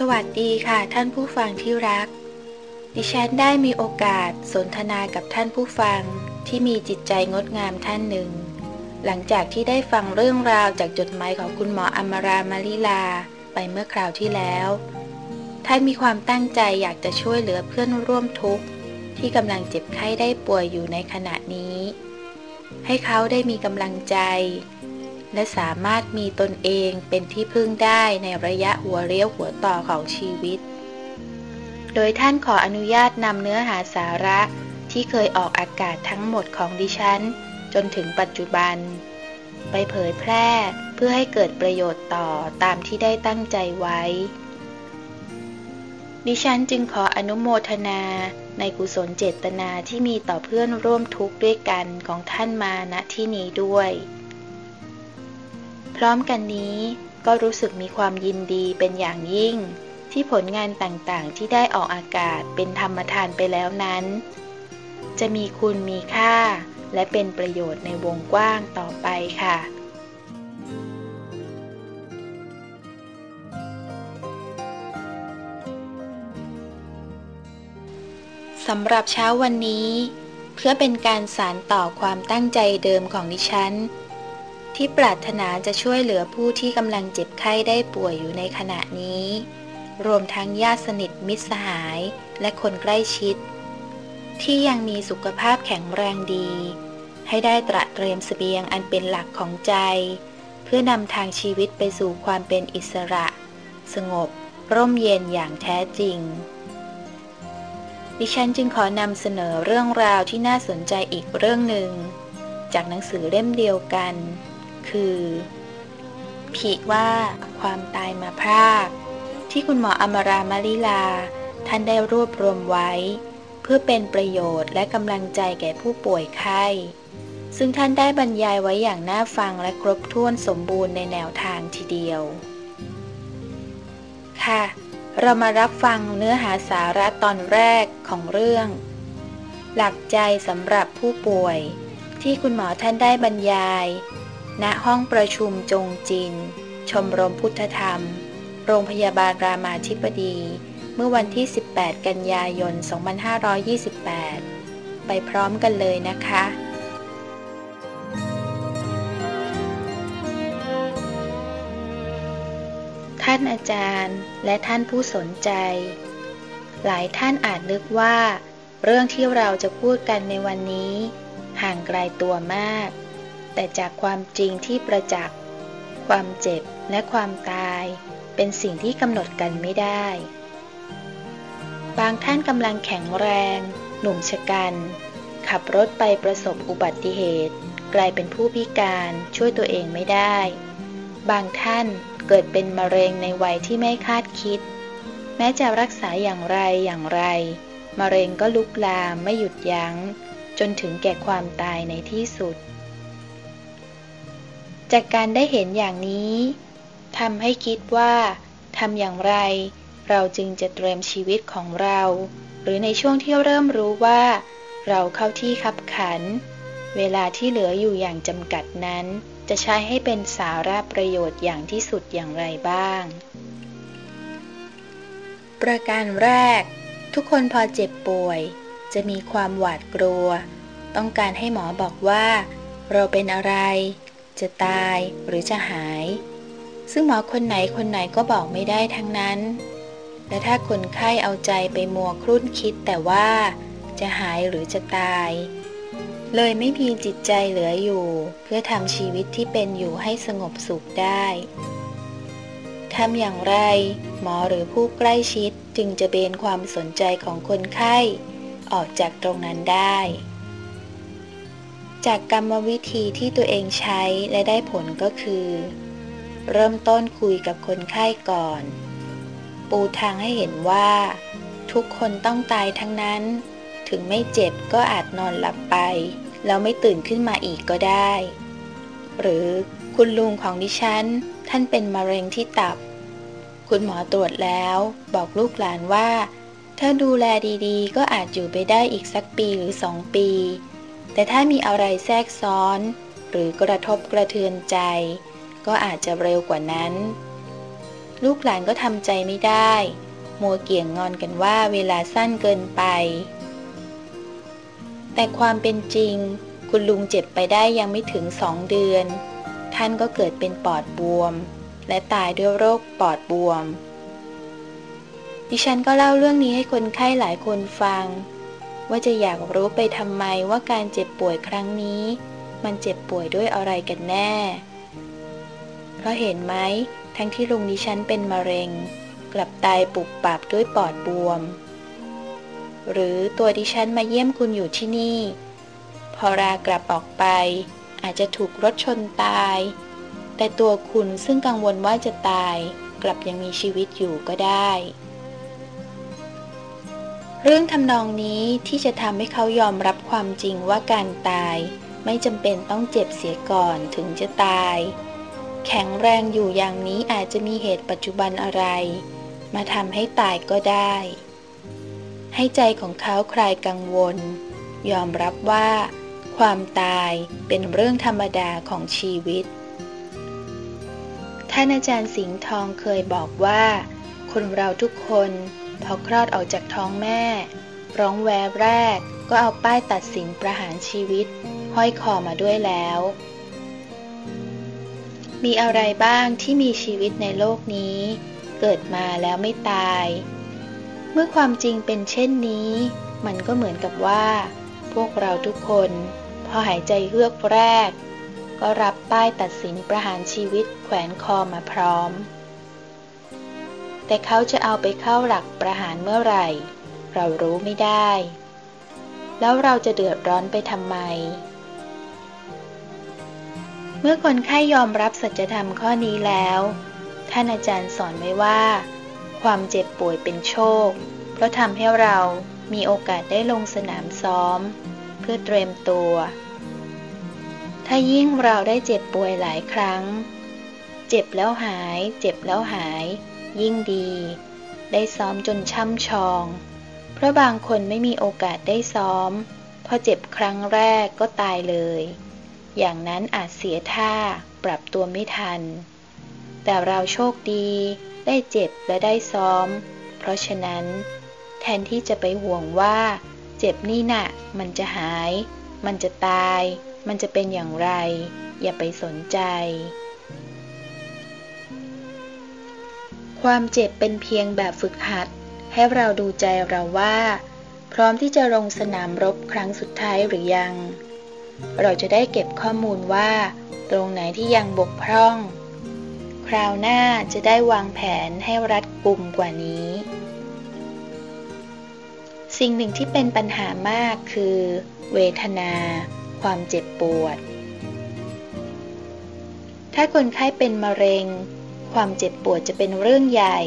สวัสดีค่ะท่านผู้ฟังที่รัก ดิฉันได้มีโอกาสสนทนากับท่านผู้ฟังที่มีจิตใจงดงามท่านหนึ่ง หลังจากที่ได้ฟังเรื่องราวจากจดหมายของคุณหมออมรามาลิลาไปเมื่อคราวที่แล้ว ท่านมีความตั้งใจอยากจะช่วยเหลือเพื่อนร่วมทุกข์ที่กำลังเจ็บไข้ได้ป่วยอยู่ในขณะนี้ ให้เขาได้มีกำลังใจ และสามารถมีตนเองเป็นที่พึ่งได้ในระยะหัวเรียวหัวต่อของชีวิต โดยท่านขออนุญาตนำเนื้อหาสาระที่เคยออกอากาศทั้งหมดของดิฉัน จนถึงปัจจุบัน ไปเผยแพร่เพื่อให้เกิดประโยชน์ต่อตามที่ได้ตั้งใจไว้ ดิฉันจึงขออนุโมทนาในกุศลเจตนาที่มีต่อเพื่อนร่วมทุกข์ด้วยกันของท่านมาณที่นี้ด้วย พร้อมกันนี้ก็รู้สึกมีความยินดีเป็นอย่างยิ่ง ที่ผลงานต่างๆ ที่ได้ออกอากาศเป็นธรรมทานไปแล้วนั้น จะมีคุณมีค่า และเป็นประโยชน์ในวงกว้างต่อไปค่ะสำหรับเช้าวันนี้ เพื่อเป็นการสารต่อความตั้งใจเดิมของดิฉัน ที่ปรารถนาจะช่วยเหลือผู้ที่กำลังเจ็บไข้ได้ป่วยอยู่ในขณะนี้ รวมทั้งญาติสนิทมิตรสหายและคนใกล้ชิด ที่ยังมีสุขภาพแข็งแรงดี ให้ได้ตระเตรียมสเสบียงอันเป็นหลักของใจ เพื่อนำทางชีวิตไปสู่ความเป็นอิสระ สงบ ร่มเย็นอย่างแท้จริง ดิฉันจึงขอนำเสนอเรื่องราวที่น่าสนใจอีกเรื่องหนึ่งจากหนังสือเล่มเดียวกัน คือ ผีว่าความตายมาพรากที่คุณหมออมรามาลิลา ท่านได้รวบรวมไว้ เพื่อเป็นประโยชน์และกำลังใจแก่ผู้ป่วยไข้ ซึ่งท่านได้บรรยายไว้อย่างน่าฟังและครบถ้วนสมบูรณ์ในแนวทางทีเดียว ค่ะ เรามารับฟังเนื้อหาสาระตอนแรกของเรื่อง หลักใจสำหรับผู้ป่วย ที่คุณหมอท่านได้บรรยาย ณห้องประชุมจงจิน ชมรมพุทธธรรม โรงพยาบาลรามาธิบดี เมื่อวันที่ 18 กันยายน 2528 ไปพร้อมกันเลยนะคะท่านอาจารย์และท่านผู้สนใจ หลายท่านอาจนึกว่า เรื่องที่เราจะพูดกันในวันนี้ ห่างไกลตัวมาก แต่จากความจริงที่ประจักษ์ ความเจ็บและความตายเป็นสิ่งที่กำหนดกันไม่ได้ บางท่านกำลังแข็งแรง หนุ่มชะกัน ขับรถไปประสบอุบัติเหตุ กลายเป็นผู้พิการช่วยตัวเองไม่ได้ บางท่านเกิดเป็นมะเร็งในวัยที่ไม่คาดคิด แม้จะรักษาอย่างไรอย่างไร มะเร็งก็ลุกลามไม่หยุดยัง้ง จนถึงแก่ความตายในที่สุด จากการได้เห็นอย่างนี้ทำให้คิดว่าทำอย่างไร เราจึงจะเตรียมชีวิตของเรา หรือในช่วงที่เริ่มรู้ว่า เราเข้าที่ขับขัน เวลาที่เหลืออยู่อย่างจำกัดนั้น จะใช้ให้เป็นสาระประโยชน์อย่างที่สุดอย่างไรบ้าง ประการแรก ทุกคนพอเจ็บป่วย จะมีความหวาดกลัว ต้องการให้หมอบอกว่า เราเป็นอะไร จะตายหรือจะหาย ซึ่งหมอคนไหนคนไหนก็บอกไม่ได้ทั้งนั้น และถ้าคนไข้เอาใจไปมัวครุ่นคิดแต่ว่าจะหายหรือจะตาย เลยไม่มีจิตใจเหลืออยู่ เพื่อทำชีวิตที่เป็นอยู่ให้สงบสุขได้ทำอย่างไร หมอหรือผู้ใกล้ชิดจึงจะเบนความสนใจของคนไข้ ออกจากตรงนั้นได้ จากกรรมวิธีที่ตัวเองใช้และได้ผลก็คือ เริ่มต้นคุยกับคนไข้ก่อน ปูทางให้เห็นว่า ทุกคนต้องตายทั้งนั้น ถึงไม่เจ็บก็อาจนอนหลับไป แล้วไม่ตื่นขึ้นมาอีกก็ได้ หรือคุณลุงของดิฉัน ท่านเป็นมะเร็งที่ตับ คุณหมอตรวจแล้วบอกลูกหลานว่า ถ้าดูแลดีๆ ก็อาจอยู่ไปได้อีกสักปีหรือสองปี แต่ถ้ามีอะไรแทรกซ้อน หรือกระทบกระเทือนใจ ก็อาจจะเร็วกว่านั้น ลูกหลานก็ทำใจไม่ได้ มัวเกี่ยงงอนกันว่าเวลาสั้นเกินไป แต่ความเป็นจริง คุณลุงเจ็บไปได้ยังไม่ถึงสองเดือน ท่านก็เกิดเป็นปอดบวม และตายด้วยโรคปอดบวม ดิฉันก็เล่าเรื่องนี้ให้คนไข้หลายคนฟัง ว่าจะอยากรู้ไปทำไมว่าการเจ็บป่วยครั้งนี้ มันเจ็บป่วยด้วยอะไรกันแน่ เพราะเห็นไหมทั้งที่ลุงดิฉันเป็นมะเร็ง กลับตายปุบปับด้วยปอดบวม หรือตัวดิฉันมาเยี่ยมคุณอยู่ที่นี่ พอรากลับออกไป อาจจะถูกรถชนตาย แต่ตัวคุณซึ่งกังวลว่าจะตาย กลับยังมีชีวิตอยู่ก็ได้ เรื่องทำนองนี้ที่จะทำให้เขายอมรับความจริงว่าการตาย ไม่จำเป็นต้องเจ็บเสียก่อนถึงจะตาย แข็งแรงอยู่อย่างนี้อาจจะมีเหตุปัจจุบันอะไร มาทำให้ตายก็ได้ ให้ใจของเขาคลายกังวล ยอมรับว่า ความตายเป็นเรื่องธรรมดาของชีวิต ท่านอาจารย์สิงห์ทองเคยบอกว่า คนเราทุกคน พอคลอดออกจากท้องแม่ ร้องแวบแรกก็เอาป้ายตัดสินประหารชีวิต ห้อยคอมาด้วยแล้ว มีอะไรบ้างที่มีชีวิตในโลกนี้ เกิดมาแล้วไม่ตาย เมื่อความจริงเป็นเช่นนี้ มันก็เหมือนกับว่า พวกเราทุกคน พอหายใจเฮือกแรก ก็รับป้ายตัดสินประหารชีวิตแขวนคอมาพร้อม แต่เขาจะเอาไปเข้าหลักประหารเมื่อไหร่ เรารู้ไม่ได้ แล้วเราจะเดือดร้อนไปทำไม เมื่อคนไข้ยอมรับสัจธรรมข้อนี้แล้ว ท่านอาจารย์สอนไว้ว่า ความเจ็บป่วยเป็นโชค เพราะทำให้เรามีโอกาสได้ลงสนามซ้อม เพื่อเตรียมตัว ถ้ายิ่งเราได้เจ็บป่วยหลายครั้ง เจ็บแล้วหาย เจ็บแล้วหาย ยิ่งดี ได้ซ้อมจนช่ำชอง เพราะบางคนไม่มีโอกาสได้ซ้อม พอเจ็บครั้งแรกก็ตายเลย อย่างนั้นอาจเสียท่าปรับตัวไม่ทัน แต่เราโชคดี ได้เจ็บและได้ซ้อม เพราะฉะนั้น แทนที่จะไปห่วงว่า เจ็บนี่นะ่ะ มันจะหาย มันจะตาย มันจะเป็นอย่างไร อย่าไปสนใจ ความเจ็บเป็นเพียงแบบฝึกหัด ให้เราดูใจเราว่า พร้อมที่จะลงสนามรบครั้งสุดท้ายหรือยัง เราจะได้เก็บข้อมูลว่า ตรงไหนที่ยังบกพร่อง คราวหน้าจะได้วางแผนให้รัดกุมกว่านี้ สิ่งหนึ่งที่เป็นปัญหามากคือ เวทนา ความเจ็บปวด ถ้าคนไข้เป็นมะเร็ง ความเจ็บปวดจะเป็นเรื่องใหญ่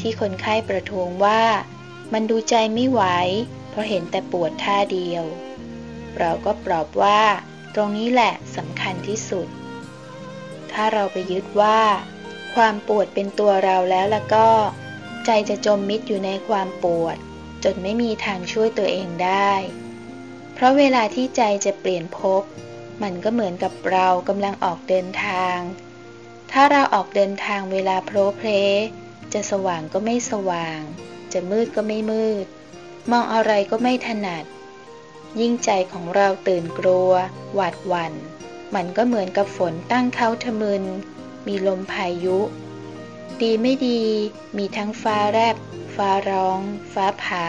ที่คนไข้ประท้วงว่า มันดูใจไม่ไหว เพราะเห็นแต่ปวดท่าเดียว เราก็ปลอบว่า ตรงนี้แหละสำคัญที่สุด ถ้าเราไปยึดว่า ความปวดเป็นตัวเราแล้วแล้วก็ ใจจะจมมิดอยู่ในความปวด จนไม่มีทางช่วยตัวเองได้ เพราะเวลาที่ใจจะเปลี่ยนภพมันก็เหมือนกับเรากำลังออกเดินทาง ถ้าเราออกเดินทางเวลาโพลเพลจะสว่างก็ไม่สว่าง จะมืดก็ไม่มืด มองอะไรก็ไม่ถนัด ยิ่งใจของเราตื่นกลัว หวาดหวัน่น มันก็เหมือนกับฝนตั้งเขาทะมึน มีลมพายุ ดีไม่ดี มีทั้งฟ้าแรบ ฟ้าร้อง ฟ้าผ่า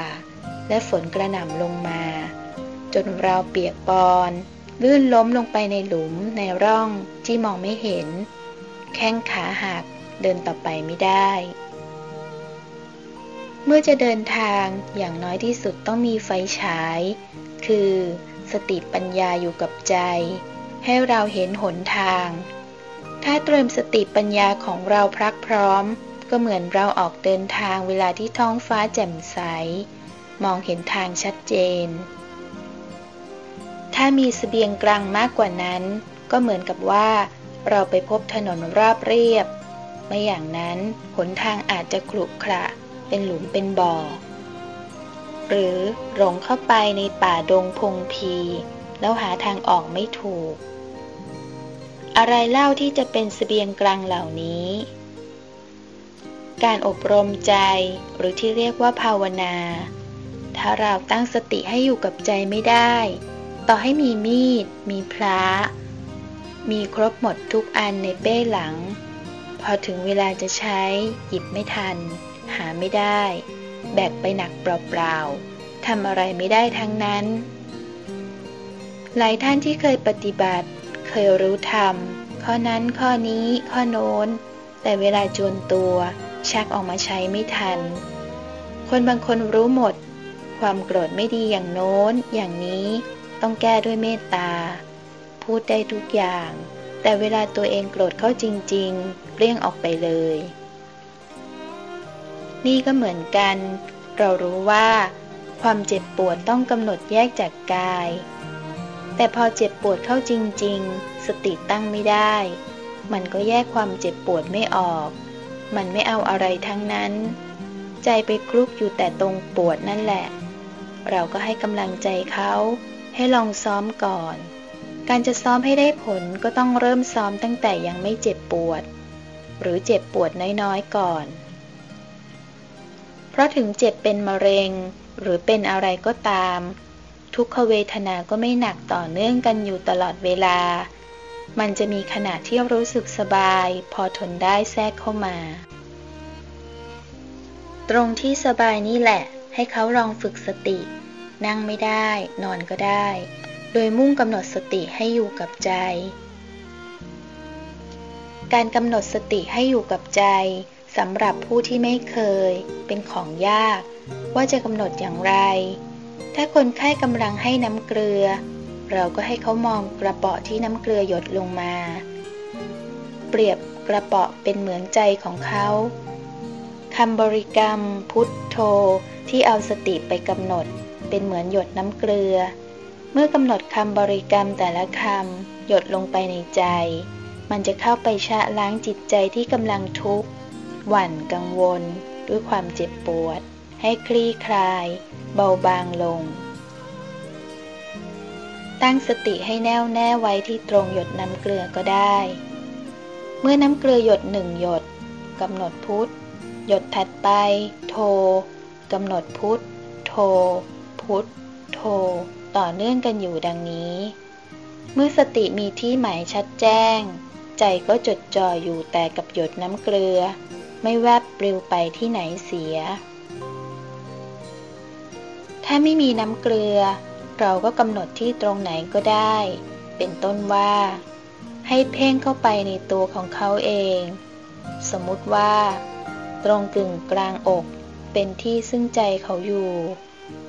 และฝนกระหน่ำลงมา จนเราเปียกปอน ลื่นล้มลงไปในหลุมในร่องที่มองไม่เห็น แข้งขาหักเดินต่อไปไม่ได้ เมื่อจะเดินทางอย่างน้อยที่สุดต้องมีไฟฉาย คือสติปัญญาอยู่กับใจ ให้เราเห็นหนทาง ถ้าเตรียมสติปัญญาของเราพรักพร้อม ก็เหมือนเราออกเดินทางเวลาที่ท้องฟ้าแจ่มใส มองเห็นทางชัดเจน ถ้ามีสเสบียงกลางมากกว่านั้น ก็เหมือนกับว่า เราไปพบถนนราบเรียบ ไม่อย่างนั้นหนทางอาจจะขรุขระ เป็นหลุมเป็นบ่อ หรือหลงเข้าไปในป่าดงพงพี แล้วหาทางออกไม่ถูก อะไรเล่าที่จะเป็นสเสบียงกลางเหล่านี้ การอบรมใจหรือที่เรียกว่าภาวนา ถ้าเราตั้งสติให้อยู่กับใจไม่ได้ ต่อให้มีมีด มีพระ มีครบหมดทุกอันในเป้หลัง พอถึงเวลาจะใช้ หยิบไม่ทัน หาไม่ได้ แบกไปหนักเปล่าๆทำอะไรไม่ได้ทั้งนั้น หลายท่านที่เคยปฏิบัติ เคยรู้ธรรม ข้อนั้นข้อนี้ข้อโน้น แต่เวลาจวนตัว ชักออกมาใช้ไม่ทัน คนบางคนรู้หมด ความโกรธไม่ดีอย่างโน้น อย่างนี้ ต้องแก้ด้วยเมตตา พูดได้ทุกอย่าง แต่เวลาตัวเองโกรธเข้าจริงๆเรี่ยงออกไปเลย นี่ก็เหมือนกัน เรารู้ว่า ความเจ็บปวดต้องกำหนดแยกจากกาย แต่พอเจ็บปวดเข้าจริงๆ สติตั้งไม่ได้ มันก็แยกความเจ็บปวดไม่ออก มันไม่เอาอะไรทั้งนั้น ใจไปคลุกอยู่แต่ตรงปวดนั่นแหละ เราก็ให้กำลังใจเขาให้ลองซ้อมก่อน การจะซ้อมให้ได้ผลก็ต้องเริ่มซ้อมตั้งแต่ยังไม่เจ็บปวด หรือเจ็บปวดน้อยๆก่อน เพราะถึงเจ็บเป็นมะเร็ง หรือเป็นอะไรก็ตาม ทุกขเวทนาก็ไม่หนักต่อเนื่องกันอยู่ตลอดเวลา มันจะมีขณะที่รู้สึกสบาย พอทนได้แทรกเข้ามา ตรงที่สบายนี่แหละ ให้เขาลองฝึกสติ นั่งไม่ได้ นอนก็ได้ โดยมุ่งกำหนดสติให้อยู่กับใจ การกำหนดสติให้อยู่กับใจสำหรับผู้ที่ไม่เคย เป็นของยาก ว่าจะกำหนดอย่างไร ถ้าคนไข้กำลังให้น้ำเกลือ เราก็ให้เขามองกระเปาะที่น้ำเกลือหยดลงมา เปรียบกระเปาะเป็นเหมือนใจของเขาคำบริกรรม พุทโธที่เอาสติไปกำหนด เป็นเหมือนหยดน้ำเกลือ เมื่อกำหนดคำบริกรรมแต่ละคำหยดลงไปในใจ มันจะเข้าไปชะล้างจิตใจที่กำลังทุกข์ หวั่นกังวล ด้วยความเจ็บปวด ให้คลี่คลาย เบาบางลง ตั้งสติให้แน่วแน่ไว้ที่ตรงหยดน้ำเกลือก็ได้ เมื่อน้ำเกลือหยดหนึ่งหยดกำหนดพุทธหยดถัดไป โทกำหนดพุทธโท พุทธโท ต่อเนื่องกันอยู่ดังนี้ เมื่อสติมีที่หมายชัดแจ้ง ใจก็จดจ่ออยู่แต่กับหยดน้ำเกลือ ไม่แวบปลิวไปที่ไหนเสีย ถ้าไม่มีน้ำเกลือ เราก็กำหนดที่ตรงไหนก็ได้ เป็นต้นว่า ให้เพ่งเข้าไปในตัวของเขาเอง สมมุติว่า ตรงกึ่งกลางอกเป็นที่ซึ่งใจเขาอยู่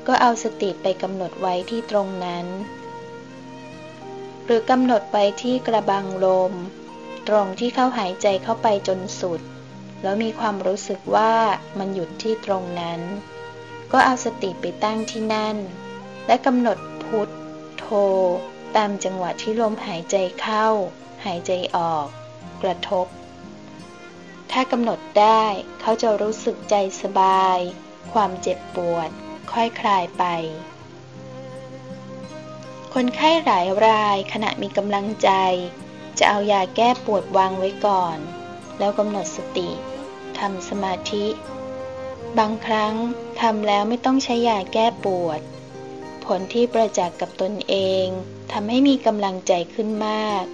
ก็เอาสติไปกำหนดไว้ที่ตรงนั้น หรือกำหนดไว้ที่กระบังลม ตรงที่เขาหายใจเข้าไปจนสุด แล้วมีความรู้สึกว่ามันหยุดที่ตรงนั้น ก็เอาสติไปตั้งที่นั่น และกำหนดพุทโธตามจังหวะที่ลมหายใจเข้า หายใจออก กระทบ ถ้ากำหนดได้เขาจะรู้สึกใจสบาย ความเจ็บปวด ค่อยคลายไป คนไข้หลายรายขณะมีกำลังใจ จะเอายาแก้ปวดวางไว้ก่อน แล้วกำหนดสติทำสมาธิ บางครั้งทำแล้วไม่ต้องใช้ยาแก้ปวด ผลที่ประจักษ์กับตนเองทำให้มีกำลังใจขึ้นมาก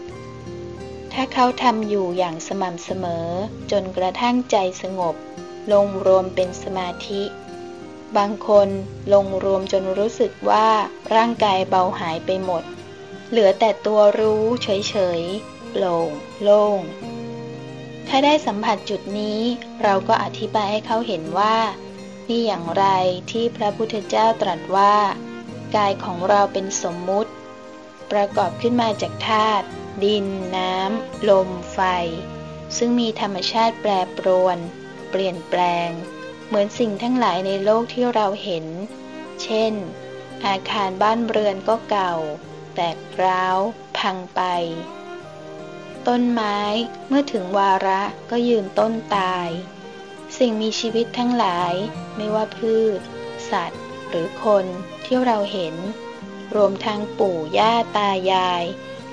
ถ้าเขาทำอยู่อย่างสม่ำเสมอจนกระทั่งใจสงบ ลงรวมเป็นสมาธิ บางคนลงรวมจนรู้สึกว่าร่างกายเบาหายไปหมด เหลือแต่ตัวรู้เฉยๆโปร่งโล่ง ถ้าได้สัมผัสจุดนี้ เราก็อธิบายให้เขาเห็นว่า นี่อย่างไรที่พระพุทธเจ้าตรัสว่า กายของเราเป็นสมมุติ ประกอบขึ้นมาจากธาตุดิน น้ำ ลม ไฟ ซึ่งมีธรรมชาติแปรปรวน เปลี่ยนแปลง เหมือนสิ่งทั้งหลายในโลกที่เราเห็น เช่น อาคารบ้านเรือนก็เก่า แตกร้าว พังไป ต้นไม้เมื่อถึงวาระก็ยืนต้นตาย สิ่งมีชีวิตทั้งหลายไม่ว่าพืช สัตว์ หรือคนที่เราเห็น รวมทั้งปู่ย่าตายาย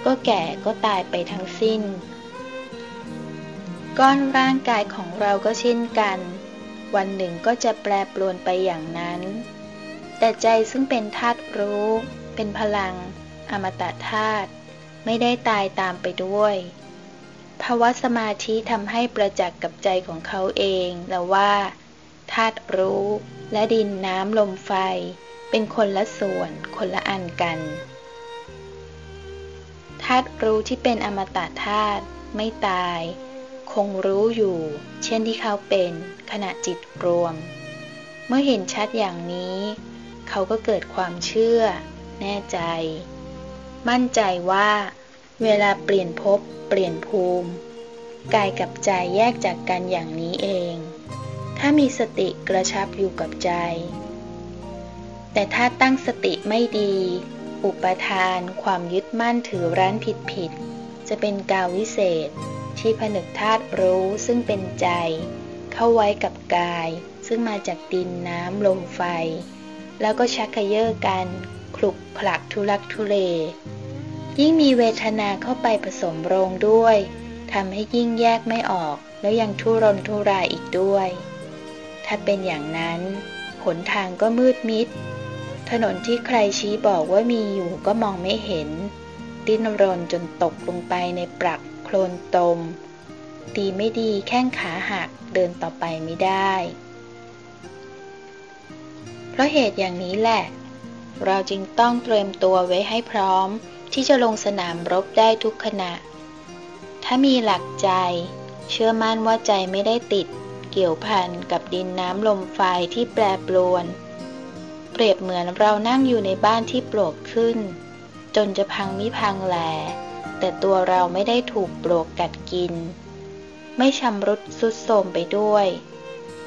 ก็แก่ก็ตายไปทั้งสิ้น ก้อนร่างกายของเราก็เช่นกัน วันหนึ่งก็จะแปรปรวนไปอย่างนั้น แต่ใจซึ่งเป็นธาตุรู้ เป็นพลัง อมตะธาตุไม่ได้ตายตามไปด้วยภาวะสมาธิทำให้ประจักษ์กับใจของเขาเองแล้วว่าธาตุรู้และดินน้ำลมไฟ เป็นคนละส่วนคนละอันกันธาตุรู้ที่เป็นอมตะธาตุไม่ตาย คงรู้อยู่ เช่นที่เขาเป็นขณะจิตรวม เมื่อเห็นชัดอย่างนี้ เขาก็เกิดความเชื่อ แน่ใจ มั่นใจว่า เวลาเปลี่ยนภพเปลี่ยนภูมิกายกับใจแยกจากกันอย่างนี้เอง ถ้ามีสติกระชับอยู่กับใจ แต่ถ้าตั้งสติไม่ดี อุปทาน ความยึดมั่นถือรั้นผิดผิด จะเป็นกาววิเศษ ที่ผนึกธาตุรู้ซึ่งเป็นใจ เข้าไว้กับกาย ซึ่งมาจากดินน้ำลมไฟ แล้วก็ชักกระเยาะกันคลุกคลักทุลักทุเล ยิ่งมีเวทนาเข้าไปผสมโรงด้วยทำให้ยิ่งแยกไม่ออก แล้วยังทุรนทุรายอีกด้วย ถ้าเป็นอย่างนั้นหนทางก็มืดมิด ถนนที่ใครชี้บอกว่ามีอยู่ก็มองไม่เห็น ดิ้นรนจนตกลงไปในปรัก โคลนตมดีไม่ดีแข้งขาหักเดินต่อไปไม่ได้ เพราะเหตุอย่างนี้แหละ เราจึงต้องเตรียมตัวไว้ให้พร้อมที่จะลงสนามรบได้ทุกขณะ ถ้ามีหลักใจ เชื่อมั่นว่าใจไม่ได้ติด เกี่ยวพันกับดินน้ำลมไฟที่แปรปรวน เปรียบเหมือนเรานั่งอยู่ในบ้านที่ปลวกขึ้น จนจะพังมิพังแหล แต่ตัวเราไม่ได้ถูกปลวกกัดกิน ไม่ชำรุดสุดโทมไปด้วย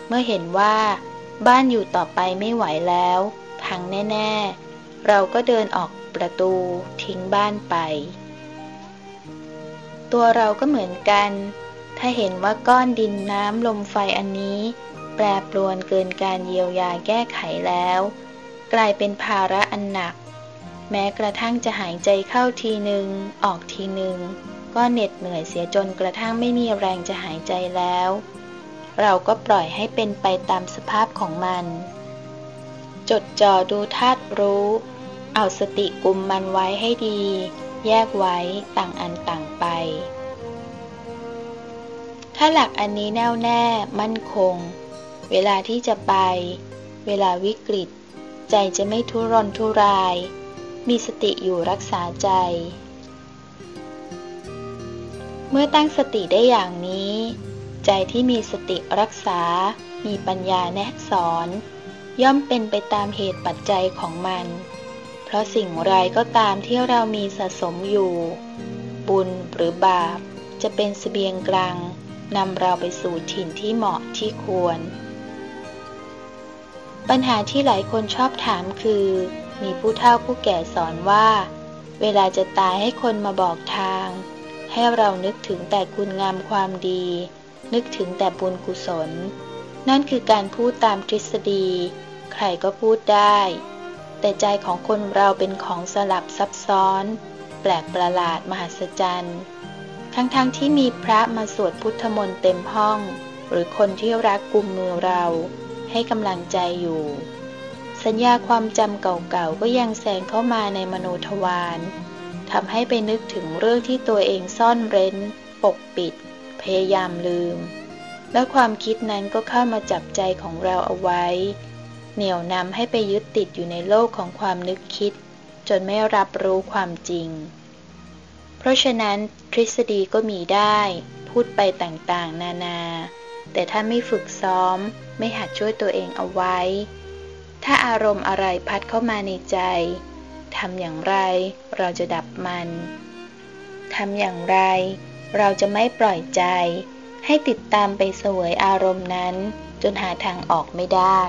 เมื่อเห็นว่า บ้านอยู่ต่อไปไม่ไหวแล้ว พังแน่ ๆ เราก็เดินออกประตูทิ้งบ้านไป ตัวเราก็เหมือนกัน ถ้าเห็นว่าก้อนดินน้ำลมไฟอันนี้ แปรปรวนเกินการเยียวยาแก้ไขแล้ว กลายเป็นภาระอันหนัก แม้กระทั่งจะหายใจเข้าทีหนึ่งออกทีหนึ่งก็เหน็ดเหนื่อยเสียจนกระทั่งไม่มีแรงจะหายใจแล้ว เราก็ปล่อยให้เป็นไปตามสภาพของมัน จดจ่อดูธาตุรู้ เอาสติกุมมันไว้ให้ดี แยกไว้ต่างอันต่างไป ถ้าหลักอันนี้แน่วแน่มั่นคง เวลาที่จะไป เวลาวิกฤต ใจจะไม่ทุรนทุราย มีสติอยู่รักษาใจ เมื่อตั้งสติได้อย่างนี้ ใจที่มีสติรักษา มีปัญญาแนะสอน ย่อมเป็นไปตามเหตุปัจจัยของมัน เพราะสิ่งไรก็ตามที่เรามีสะสมอยู่ บุญหรือบาปจะเป็นสเสบียงกลางนำเราไปสู่ถิ่นที่เหมาะที่ควร ปัญหาที่หลายคนชอบถามคือ มีผู้เฒ่าผู้แก่สอนว่า เวลาจะตายให้คนมาบอกทาง ให้เรานึกถึงแต่คุณงามความดี นึกถึงแต่บุญกุศล นั่นคือการพูดตามทฤษฎี ใครก็พูดได้ แต่ใจของคนเราเป็นของสลับซับซ้อน แปลกประหลาดมหัศจรรย์ ทั้งๆทที่มีพระมาสวดพุทธมนต์เต็มห้อง หรือคนที่รักกุมมือเรา ให้กำลังใจอยู่ สัญญาความจำเก่าๆก็ยังแสงเข้ามาในมโนทวารทำให้ไปนึกถึงเรื่องที่ตัวเองซ่อนเร้น ปกปิด พยายามลืม และความคิดนั้นก็เข้ามาจับใจของเราเอาไว้ เหนี่ยวนำให้ไปยึดติดอยู่ในโลกของความนึกคิด จนไม่รับรู้ความจริง เพราะฉะนั้นทฤษฎีก็มีได้ พูดไปต่างๆ นานา แต่ถ้าไม่ฝึกซ้อม ไม่หัดช่วยตัวเองเอาไว้ ถ้าอารมณ์อะไรพัดเข้ามาในใจ ทำอย่างไรเราจะดับมัน ทำอย่างไรเราจะไม่ปล่อยใจ ให้ติดตามไปสวยอารมณ์นั้น จนหาทางออกไม่ได้